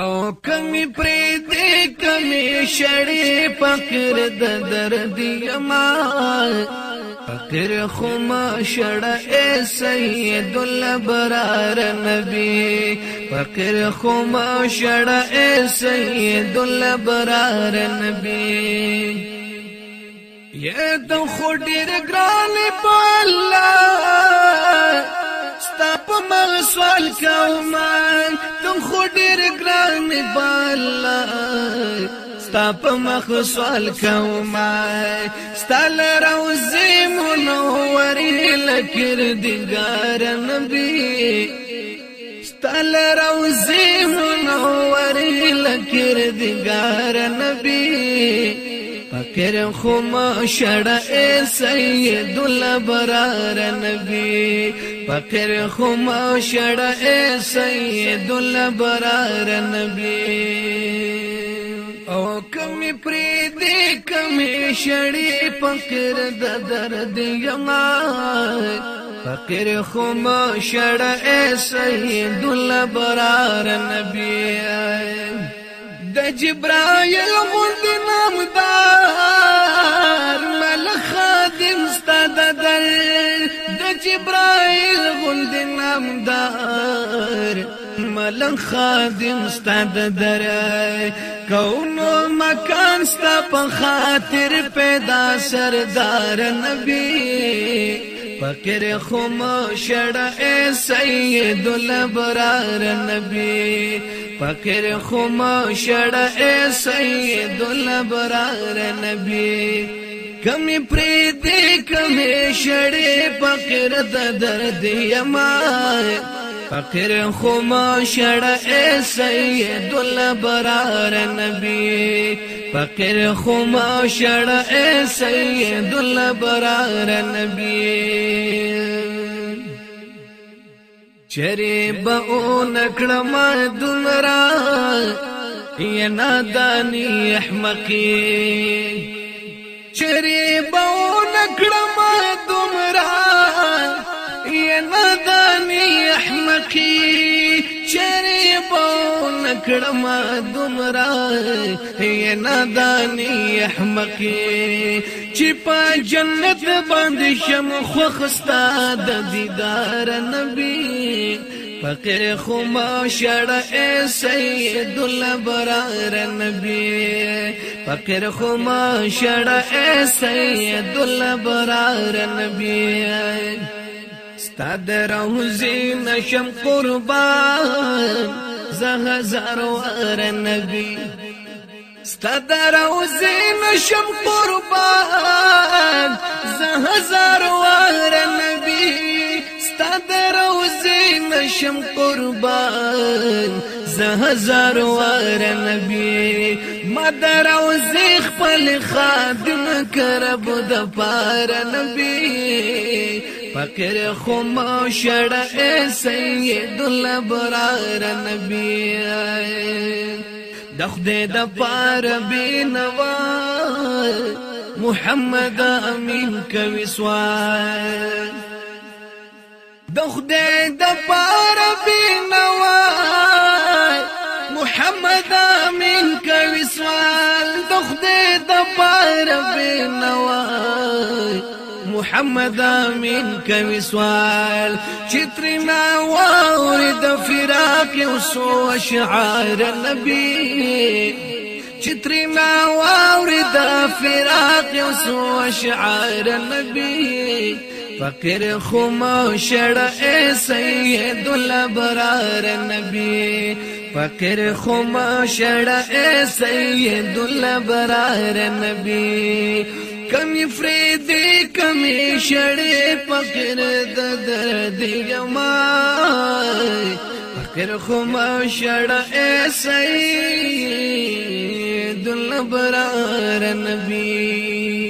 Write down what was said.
او کمی پری دې کمی شړې فقر د درد یما فقر خو ما شړې سید البرار نبی فقر خو ما شړې سید البرار نبی یا ته خو ډیر ګران په الله په مغ سوال کوم تم خو ډیر ګران بالا ستا په مخ سوال کوم ستل روزي منور لکر دګار نبی ستل روزي منور لکر دګار نبی پھر خم شڑا اے سید البرار نبی پھر خم شڑا اے سید البرار نبی او کمی پری دی کمی شڑی پکر درد یما پکر خم شڑ اے سید البرار نبی د جبرائیل مند جبرائیل غوند نامدار ملن خادم ستاد درای کونو مکان ستا په خاطر پیدا سردار نبی فقر خم شڑا اے سید البرار نبی فقر خم شڑا اے سید البرار نبی کمی پری دی کمی شړې فقیر د درد یما فقیر خو ما شړې سید البرار نبی فقیر خو ما شړې سید البرار نبی چری به او نکړم دمرا یا نادانی احمقی شریب او نکړم دومره یا ندانی احمقی شریب او نکړم دومره یا ندانی احمقی چې په جنت باندې شم خوښ ستاد دیدار نبی فقیر خما شړ سید البرار نبی فقیر خما شړ سید البرار نبی ستاد روزی نشم قربان زه هزار ور نبی ستاد روزی نشم قربان زه هزار ور نبی ستاد زین شم قربان زه هزار وار نبی مدر او زیخ پل خادم کرب د پار نبی فقر خم شړ سید البرار نبی د خدای د پار بینوا محمد امین کوي سوال د خدای د پار بینوای محمد امین کوي سوال د خدای د پار بینوای محمد امین کوي سوال چترنا واورد فراق یو اشعار نبی چتری ما واورد فراق یو سو شعار نبی فقیر خوما شړ اے سید البرار نبی فقیر خوما شړ اے سید البرار نبی کمی فریدی کمی شړې فقیر د درد یما فقیر خوما شړ اے سید البرار نبی